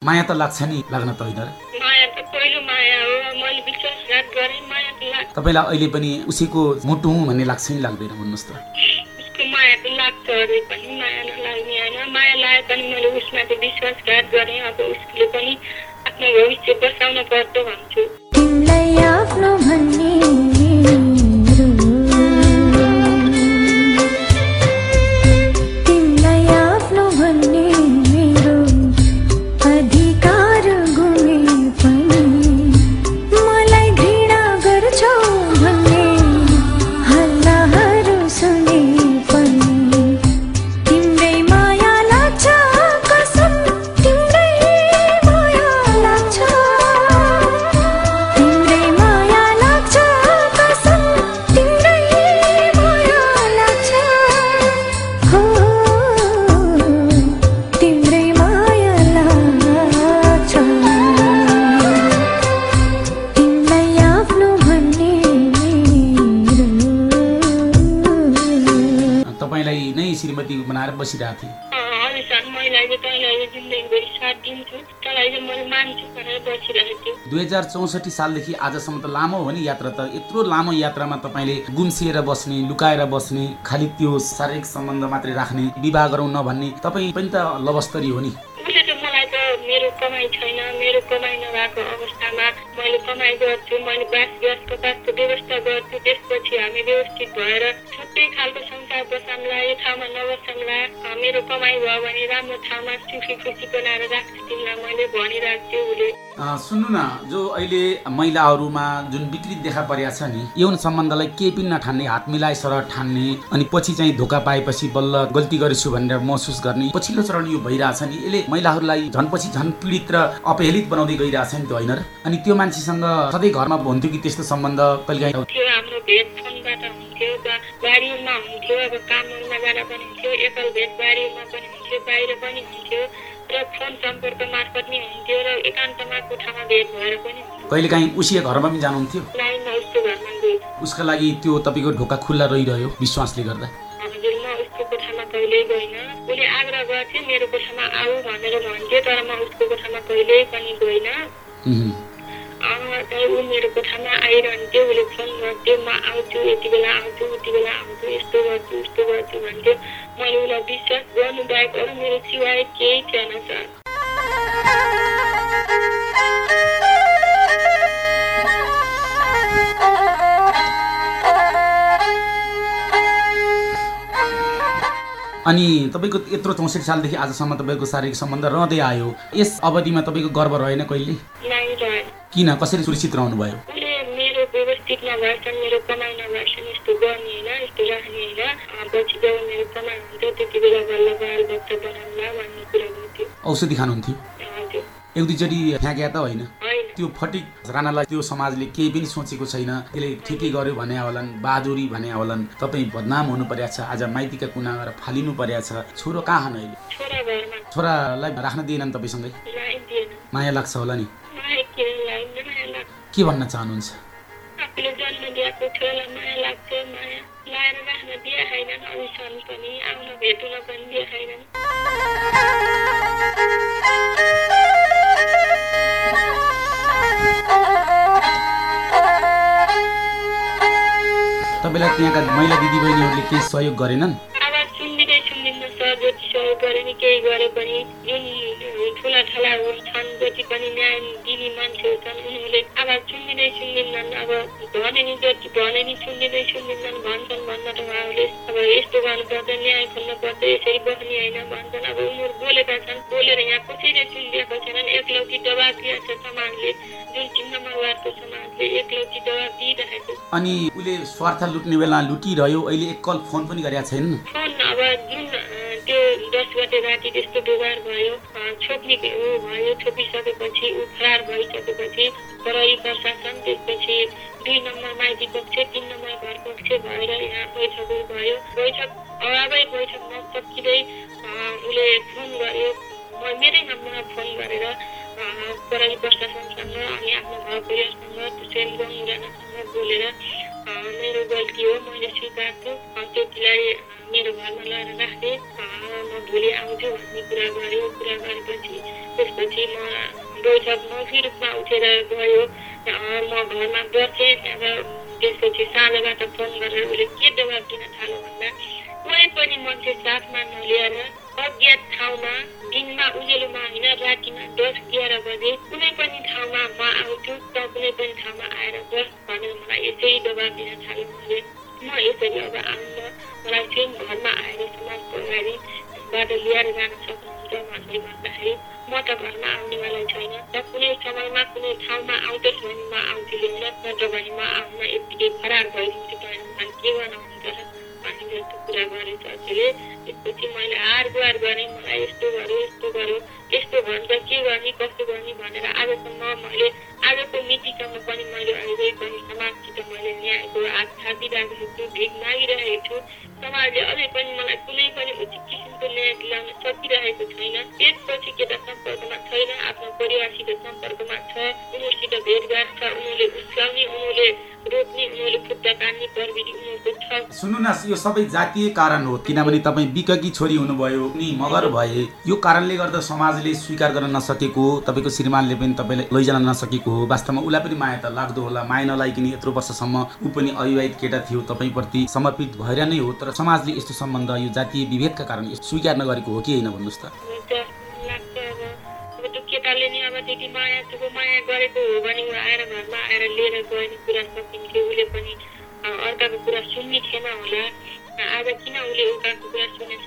माया त लाग्छ नि लाग्न त होइन र। माया त पहिलो माया हो मैले विश्वासघात गरेँ माया त लाग्छ। तपाईँलाई अहिले पनि उसैको मुटु हुँ भन्ने लाग्छ नि लाग्दैन भन्नुहोस् त। उसको माया त लाग्छ अरे पनि माया नलाग्ने होइन। माया लाए पनि मैले उसमाथि विश्वासघात गरेँ अब उसले पनि आफ्नो भविष्य बसाउन पर्छ भन्छु। तिमीलाई आफ्नो भन्ने बसिरहेको छु दुई हजार चौसठी सालदेखि आजसम्म त लामो हो नि यात्रा त। यत्रो लामो यात्रामा तपाईँले गुम्सिएर बस्ने लुकाएर बस्ने खालि त्यो शारीरिक सम्बन्ध मात्रै राख्ने विवाह गरौँ नभन्ने तपाईँ पनि त लवस्तरी हो नि। मलाई त मेरो कमाइ छैन मेरो कमाइ नभएको अवस्थामा मैले कमाइ गर्छु मैले बास ग्यासको बासको व्यवस्था गर्छु त्यसपछि हामी व्यवस्थित भएर छुट्टै खालको संसार बसाउँला यो ठाउँमा नबसाउँला मेरो कमाइ भयो भने राम्रो ठाउँमा सुखी खुसी बनाएर राख्छु तिमीलाई मैले भनिरहेको छु उसले सुन्नु न जो अहिले महिलाहरूमा जुन विकृत देखा परेको छ नि यौन सम्बन्धलाई केही पनि नठान्ने हात मिलाए सर ठान्ने अनि पछि चाहिँ धोका पाएपछि बल्ल गल्ती गरेछु भनेर महसुस गर्ने पछिल्लो चरण यो भइरहेछ नि यसले महिलाहरूलाई झन् पछि झन् पीडित र अपहेलित बनाउँदै गइरहेछ नि त होइन र? अनि त्यो मान्छेसँग सधैँ घरमा हुन्थ्यो कि त्यस्तो सम्बन्ध कहिलेकाहीँ हाम्रो भेट फोनबाट हुन्थ्यो बा- बारीमा हुन्थ्यो अब काममा जाँदा पनि हुन्थ्यो एकल भेट बारीमा पनि हुन्थ्यो बाहिर पनि हुन्थ्यो र फोन सम्पर्क मार्फत नि हुन्थ्यो र एकान्तमा कोठामा भेट भएर पनि हुन्थ्यो। कहिलेकाहीँ उसी घरमा पनि जानुहुन्थ्यो? उसको लागि त्यो तपाईँको ढोका खुल्ला रहिरह्यो विश्वासले गर्दा। उसको कोठामा कहिल्यै गइनँ उसले आग्रह गर्थ्यो मेरो कोठामा आऊ भनेर भन्थ्यो तर म उसको कोठामा कहिल्यै पनि गइनँ ऊ मेरो कोठामा आइरहन्थ्यो उसले फोन गर्थ्यो म आउँछु यति बेला आउँछु उति बेला आउँछु यस्तो गर्छु उस्तो गर्छु भन्थ्यो। मैले उसलाई विश्वास गर्नु बाहेक अरू मेरो सिवाय केही थिएन सर। अनि तपाईँको यत्रो चौसठी सालदेखि आजसम्म तपाईँको शारीरिक सम्बन्ध रहँदै आयो। यस अवधिमा तपाईँको गर्व रहेन कहिले? किन? कसरी सुरक्षित रहनु भयो उसले मेरो व्यवस्थित नभएछन् मेरो कमाइ नभएछन् यस्तो गर्ने होइन यस्तो राख्ने होइन। अँ, पछि जब मेरो कमाइ हुन्थ्यो त्यति बेला बल्ल बाल बच्चा बनाउला भन्ने कुरा गर्थ्यो। औषधि खानुहुन्थ्यो? एक दुईचोटि फ्याँक्या त होइन। त्यो फटिक राणालाई त्यो समाजले केही पनि सोचेको छैन। त्यसले ठिकै गर्यो भने होलान् बहादुरी भने होलान्। तपाईँ बदनाम हुनु परेको छ। आज माइतीका कुना गएर फालिनु परेको छ। छोरो कहाँ अहिले? छोरालाई राख्न दिएनन् तपाईँसँगै? माया लाग्छ होला नि। के भन्न चाहनुहुन्छ? आफूले तपाईँलाई त्यहाँका महिला दिदीबहिनीहरूले केही सहयोग गरेनन्? जति पनि न्याय दिने मान्छेहरू अब नि जति नि भन्छन् त अब यस्तो गर्नुपर्छ न्याय खोल्नुपर्छ यसरी होइन भन्छन्। बोलेका छन् बोलेर यहाँ कसैले सुनिदिएको छैनन् एकलौटी जुन नम्बर वार्डको अनि उसले स्वार्थ लुट्ने बेला लुटिरह्यो अहिले एक कल फोन पनि गरेका अ, त्यो दस गते राति त्यस्तो व्यवहार भयो छोप्ने भयो छोपिसकेपछि ऊ फरार भइसकेपछि प्रहरी प्रशासन त्यसपछि दुई नम्बर माइती पक्ष तिन नम्बर घर पक्ष भएर यहाँ बैठकहरू भयो। बैठक अगावै बैठक नसकिँदै उसले फोन गर्यो मेरै नम्बरमा फोन बोलेर अ, मेरो घरमा लगेर राखेँ म भोलि आउँछु भन्ने कुरा गऱ्यो। कुरा गरेपछि त्यसपछि म बैठक मौखी रूपमा उठेर गयो। म घरमा बसेँ त्यहाँबाट त्यसपछि साँझबाट फोन कुरा गरेँ चर्चले त्यसपछि मैले हार गुहार गरेँ मलाई यस्तो गर्यो यस्तो गर्यो यस्तो भन्छ के गर्ने कस्तो गर्ने भनेर आजसम्म मैले आजको मितिसम्म पनि मैले अहिले पनि समाजसित मैले न्यायको हात थापिरहेको छु भिख मागिरहेको छु समाजले अझै पनि मलाई कुनै पनि उचित किसिमको न्याय दिलाउन सकिरहेको छैन त्यसपछि केटा सम्पर्कमा छैन आफ्नो परिवारसित सम्पर्कमा छ उनीहरूसित भेटघाट छ उनीहरूले उस्काउने उनीहरूले छ सुन्नु न यो सबै जातीय कारण हो किनभने तपाईँ बिककी छोरी हुनुभयो नि मगर भए यो कारणले गर्दा समाजले स्वीकार गर्न नसकेको तपाईँको श्रीमानले पनि तपाईँलाई लैजान नसकेको हो वास्तवमा उसलाई पनि माया त लाग्दो होला। माया नलाइकन यत्रो वर्षसम्म ऊ पनि अविवाहित केटा थियो तपाईँप्रति समर्पित भएर नै हो। तर समाजले यस्तो सम्बन्ध यो जातीय विभेदका कारण स्वीकार नगरेको हो कि होइन भन्नुहोस् त? केटाले नि अब त्यति माया त्यो माया गरेको हो भने ऊ आएर घरमा आएर लिएर गयो कुरा सकिन्थ्यो। उसले पनि अर्काको कुरा सुन्ने थिएन होला। आज किन उसले अर्काको कुरा सुनेछ?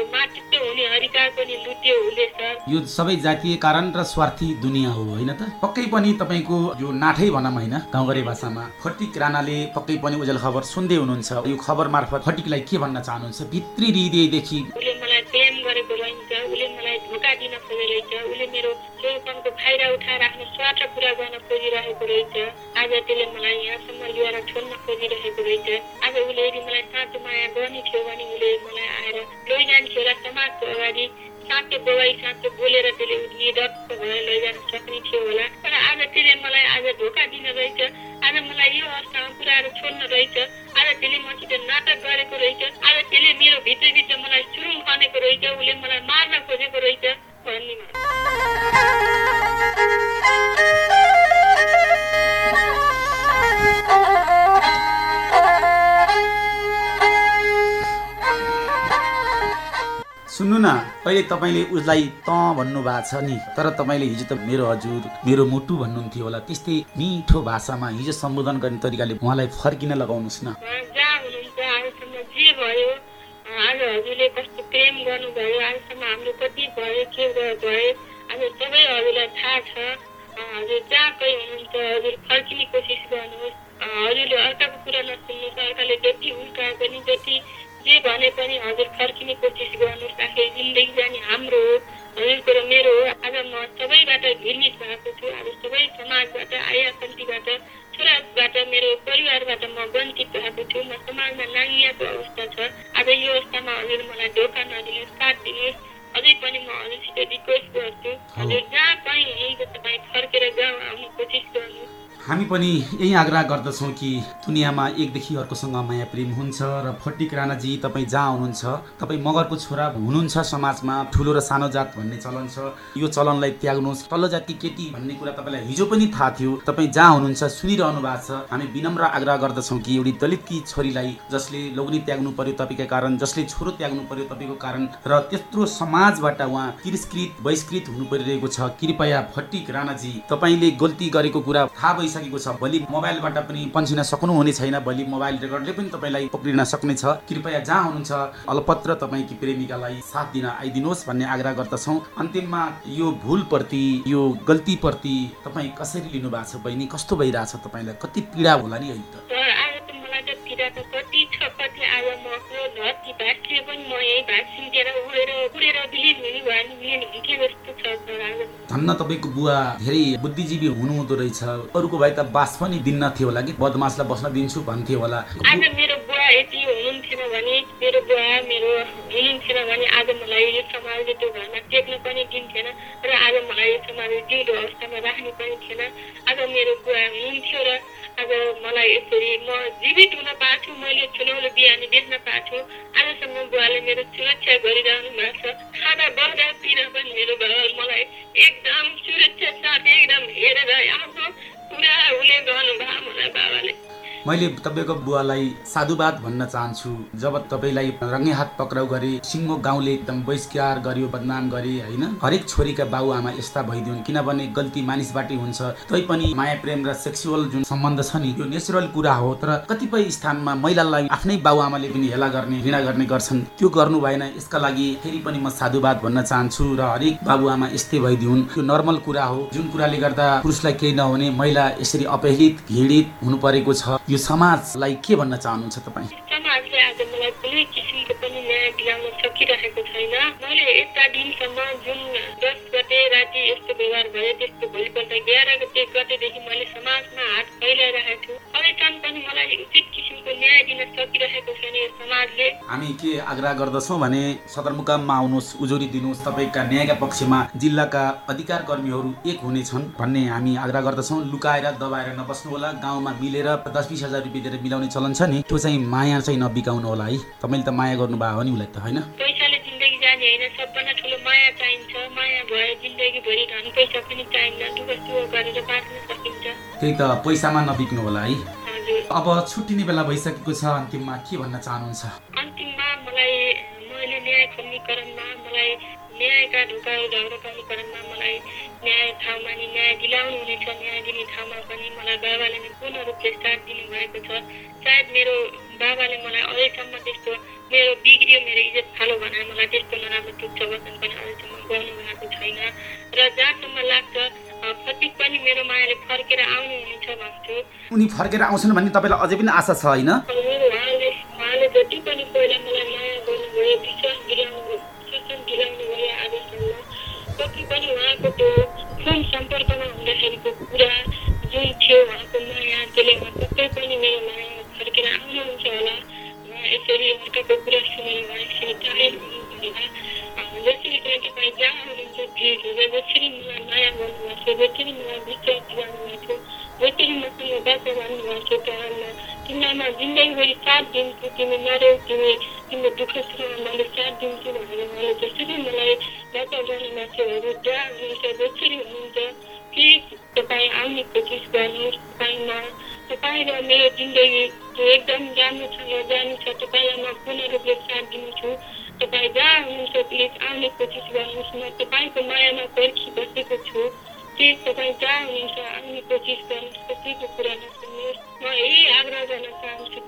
मेरो मातृत्व हुने अधिकार पनि लुट्यो सर यो सबै जातीय कारण र स्वार्थी दुनियाँ हो होइन त? पक्कै पनि तपाईँको यो नाठै भनौँ होइन गाउँघरे भाषामा। फटिक राणाले पक्कै पनि उजेल खबर सुन्दै हुनुहुन्छ। यो खबर मार्फत फटिकलाई के भन्न चाहनुहुन्छ? भित्री हृदयदेखि। उसले मलाई प्रेम गरेको रहन्छ। उसले मलाई धोका दिन खोजेको रहेछ। उसले मेरो चौपनको फाइदा उठाएर आफ्नो स्वार्थ पुरा गर्न खोजिरहेको रहेछ। आज त्यसले मलाई यहाँसम्म ल्याएर छोड्न खोजिरहेको रहेछ। न अहिले तपाईँले उसलाई त भन्नुभएको छ नि? तर तपाईँले हिजो त मेरो हजुर मेरो मुटु भन्नुहुन्थ्यो होला। त्यस्तै मिठो भाषामा हिजो सम्बोधन गर्ने तरिकाले उहाँलाई फर्किन लगाउनुहोस् न। आज हजुरले कस्तो प्रेम गर्नुभयो आजसम्म कति भयो के सबै थाहा छ। हजुर हजुर हजुरले अर्काको कुरा नसुन्नुहोस् अर्काले जति उल्काए पनि जति जे भने पनि हजुर फर्किने कोसिस गर्नुहोस् आखिर जिन्दगी जाने हाम्रो हो। हजुरको र मेरो हो आज म सबैबाट घृणित भएको छु। आज सबै समाजबाट आयापन्थीबाट छोराबाट मेरो परिवारबाट म वञ्चित भएको छु। म समाजमा नाङ्गियाको अवस्था छ। आज यो अवस्थामा हजुर मलाई धोका नदिनुहोस् साथ दिनुहोस्। अझै पनि म हजुरसित रिक्वेस्ट गर्छु। हजुर जहाँ कहीँ हुनुहुन्छ तपाईँ फर्केर गाउँ आउने कोसिस गर्नुहोस्। हामी पनि यही आग्रह गर्दछौँ कि दुनियाँमा एकदेखि अर्कोसँग माया प्रेम हुन्छ र फटिक राणाजी तपाईँ जहाँ हुनुहुन्छ तपाईँ मगरको छोरा हुनुहुन्छ समाजमा ठुलो र सानो जात भन्ने चलन छ। यो चलनलाई त्याग्नुहोस्। तल्लो जातकी केटी भन्ने कुरा तपाईँलाई हिजो पनि थाहा थियो। तपाईँ जहाँ हुनुहुन्छ सुनिरहनु भएको छ। हामी विनम्र आग्रह गर्दछौँ कि एउटी दलितकी छोरीलाई जसले लोग्ने त्याग्नु पर्यो तपाईँका कारण जसले छोरो त्याग्नु पर्यो तपाईँको कारण र त्यत्रो समाजबाट उहाँ तिरस्कृत बहिष्कृत हुनु परिरहेको छ। कृपया फटिक राणाजी तपाईँले गल्ती गरेको कुरा थाहा भइसकेको छ। भोलि मोबाइलबाट पनि पन्सिन सक्नुहुने छैन। भोलि मोबाइल रेकर्डले पनि तपाईँलाई पक्रिन सक्नेछ। कृपया जहाँ हुनुहुन्छ अलपत्र तपाईँकी प्रेमिकालाई साथ दिन आइदिनुहोस् भन्ने आग्रह गर्दछौँ। अन्तिममा यो भुलप्रति यो गल्तीप्रति तपाईँ कसरी लिनु भएको छ बहिनी? कस्तो भइरहेछ तपाईँलाई? कति पीडा होला नि अहिले त? पीडा त कति छ कति आज म धरती पनि म यही भाँचिन्थेर उडेर उडेर विलिन हुने भयो भने सर आज धन्न तपाईँको बुवा धेरै बुद्धिजीवी हुनुहुँदो रहेछ। अरूको भाइ त बास पनि दिन्न थियो होला कि? बदमासलाई बस्न दिन्छु भन्थ्यो होला। मेरो बुवा यति हुनुहुन्थेन भने मेरो बुवा मेरो हुनुहुन्थेन भने आज मलाई यो समाजले त्यो घरमा टेक्न पनि दिन्थेन र आज मलाई यो समाजले जिउँदो अवस्थामा राख्ने पनि थिएन। आज मेरो बुवा हुनुहुन्थ्यो र आज मलाई यसरी म जीवित हुन पाएको छु मैले चुनौलो बिहानी देख्न पाएको छु। आजसम्म बुवाले मेरो सुरक्षा गरिरहनु भएको छ। खाना बस्दा पिना पनि मेरो बाबा मलाई एकदम सुरक्षा साथ एकदम हेरेर आफ्नो पुरा उसले गर्नुभयो मलाई बाबाले। मैले तपाईँको बुवालाई साधुवाद भन्न चाहन्छु। जब तपाईँलाई रङ्गे हात पक्राउ गरे सिङ्गो गाउँले एकदम बहिष्कार गर्यो बदनाम गरे होइन? हरेक छोरीका बाउ आमा यस्ता भइदिउन् किनभने गल्ती मानिसबाटै हुन्छ। तै पनि माया प्रेम र सेक्सुअल जुन सम्बन्ध छ नि यो नेचुरल कुरा हो। तर कतिपय स्थानमा महिलालाई आफ्नै बाउ आमाले पनि हेला गर्ने घृणा गर्ने गर्छन्। त्यो गर्नु भएन यसका लागि फेरि पनि म साधुवाद भन्न चाहन्छु र हरेक बाबुआमा यस्तै भइदिउन्। यो नर्मल कुरा हो। जुन कुराले गर्दा पुरुषलाई केही नहुने महिला यसरी अपहेलित घृणित हुनु परेको छ। यो समाजलाई के भन्न चाहनुहुन्छ तपाईँ? समाजले आज मलाई कुनै किसिमको पनि न्याय दिलाउन सकिरहेको छैन। मैले यता दिनसम्म जुन दस गते राति यस्तो व्यवहार भयो त्यसको भोलिपल्ट एघार गते गतेदेखि मैले समाजमा हात फैलाइरहेको छु। अहिलेसम्म पनि मलाई उचित किसिमको न्याय दिन सकिरहेको हामी के आग्रह गर्दछौँ भने सदरमुकाममा आउनुहोस् उजुरी दिनुहोस् तपाईँका न्यायका पक्षमा जिल्लाका अधिकार कर्मीहरू एक हुनेछन् भन्ने हामी आग्रह गर्दछौँ। लुकाएर दबाएर नबस्नु होला गाउँमा मिलेर दस बिस हजार रुपियाँ दिएर मिलाउने चलन छ नि त्यो चाहिँ माया चाहिँ नबिकाउनु होला है। तपाईँले त माया गर्नुभयो हो नि उसलाई त होइन? त्यही त पैसामा नबिक्नु होला है। अब छुट्टिने बेला भइसकेको छ अन्तिममा के भन्न चाहनुहुन्छ? अन्तिममा मलाई मैले न्याय खोज्नेकरणमा मलाई न्यायका ढोकाहरू ढौरकाउनेकरणमा मलाई न्याय ठाउँमा नि न्याय दिलाउनु हुनेछ न्याय दिने ठाउँमा पनि मलाई बाबाले नै पूर्ण रूपले साथ दिनुभएको छ। सायद मेरो बाबाले मलाई अहिलेसम्म त्यस्तो मेरो बिग्रियो मेरो इज्जत फालो भनेर मलाई त्यस्तो नराम्रो तुच्छ वचन पनि अहिलेसम्म गर्नु भएको छैन। र जहाँसम्म लाग्छ मेरो मायाले फर्केर आउनुहुनेछ भन्छु उनी फर्केर आउँछन् भन्ने तपाईँलाई अझै पनि आशा छ होइन? जसरी मलाई माया गर्नुभएको छ मलाई विश्वास दिलाउनु भएको छ जसरी मसँग बाटो भन्नुभएको छ तँलाई तिमीलाई म जिन्दगीभरि साथ दिन्छु तिमी तिमी तिम्रो साथ दिन्छु भनेर उहाँले जसरी मलाई गर्नुभएको जसरी हुनुहुन्छ प्लिज तपाईँ आउने कोसिस तपाईँमा तपाईँ मेरो जिन्दगी एकदम राम्रोसँग जानु छ तपाईँलाई म पूर्ण रूपले साथ दिन्छु तपाईँ जहाँ हुनुहुन्छ प्लिज आउने कोसिस गर्नुहोस् म तपाईँको मायामा पर्खी बसेको छु प्लिज तपाईँ जहाँ हुनुहुन्छ आउने कोसिस गर्नुहोस् कसैको कुरा नसुन्नुहोस् म यही आग्रह गर्न चाहन्छु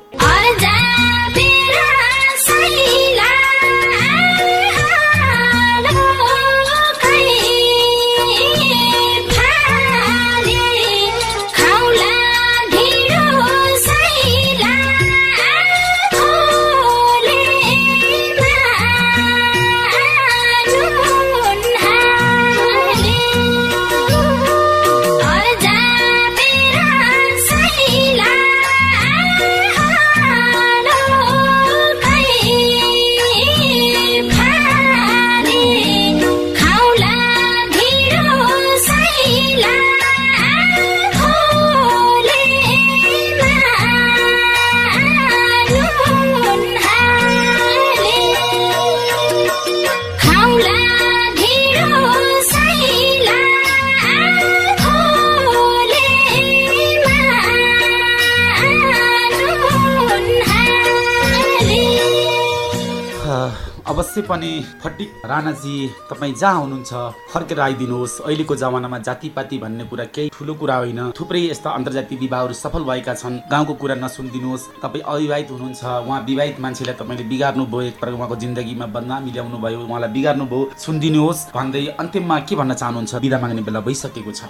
अवश्य पनि फटिक राणाजी तपाईँ जहाँ हुनुहुन्छ फर्केर आइदिनुहोस्। अहिलेको जमानामा जातिपाती भन्ने कुरा केही ठुलो कुरा होइन। थुप्रै यस्ता अन्तर्जातीय विवाहहरू सफल भएका छन्। गाउँको कुरा नसुनिदिनुहोस्। तपाईँ अविवाहित हुनुहुन्छ। उहाँ विवाहित मान्छेलाई तपाईँले बिगार्नु भयो। एक प्रकार उहाँको जिन्दगीमा बदनामी ल्याउनु भयो। उहाँलाई बिगार्नु भयो। सुनिदिनुहोस्। भन्दै अन्तिममा के भन्न चाहनुहुन्छ? बिदा माग्ने बेला भइसकेको छ।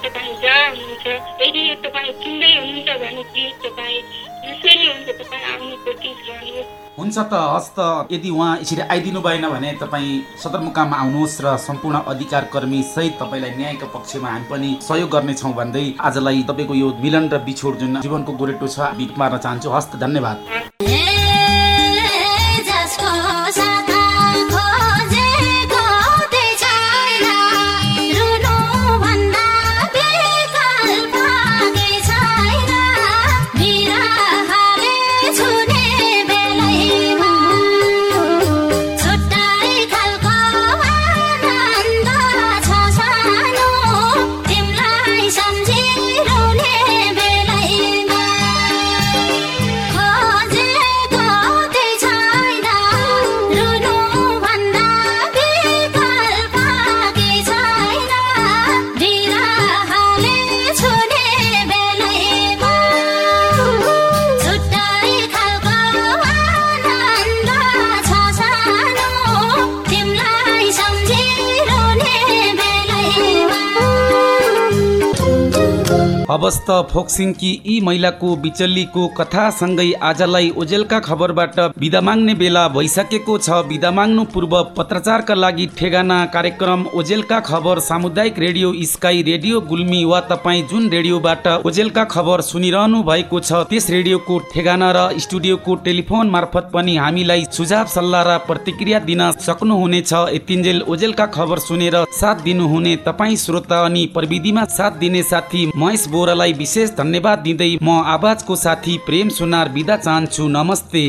तपाईँ जहाँ हुनुहुन्छ यदि तपाईँ किन्दै हुनुहुन्छ भने चिज तपाईँ हुन्छ त हस् त। यदि उहाँ यसरी आइदिनु भएन भने तपाईँ सदरमुकाममा आउनुहोस् र सम्पूर्ण अधिकार कर्मी सहित तपाईँलाई न्यायको पक्षमा हामी पनि सहयोग गर्नेछौँ भन्दै आजलाई तपाईँको यो मिलन र बिछोड जुन जीवनको गोरेटो छ बिट मार्न चाहन्छु। हस् त धन्यवाद। अवस्त फोक्सिङकी यी महिलाको बिचल्लीको कथासँगै आजलाई ओजेलका खबरबाट बिदा माग्ने बेला भइसकेको छ। बिदा माग्नु पूर्व पत्रचारका लागि ठेगाना कार्यक्रम ओजेलका खबर सामुदायिक रेडियो स्काई रेडियो गुल्मी वा तपाईँ जुन रेडियोबाट ओजेलका खबर सुनिरहनु भएको छ त्यस रेडियोको ठेगाना र स्टुडियोको टेलिफोन मार्फत पनि हामीलाई सुझाव सल्लाह र प्रतिक्रिया दिन सक्नुहुनेछ। यतिन्जेल ओजेलका खबर सुनेर साथ दिनुहुने तपाईँ श्रोता अनि प्रविधिमा साथ दिने साथी महेश बोरालाई विशेष धन्यवाद दिँदै म आवाजको साथी प्रेम सुनार बिदा चाहन्छु। नमस्ते।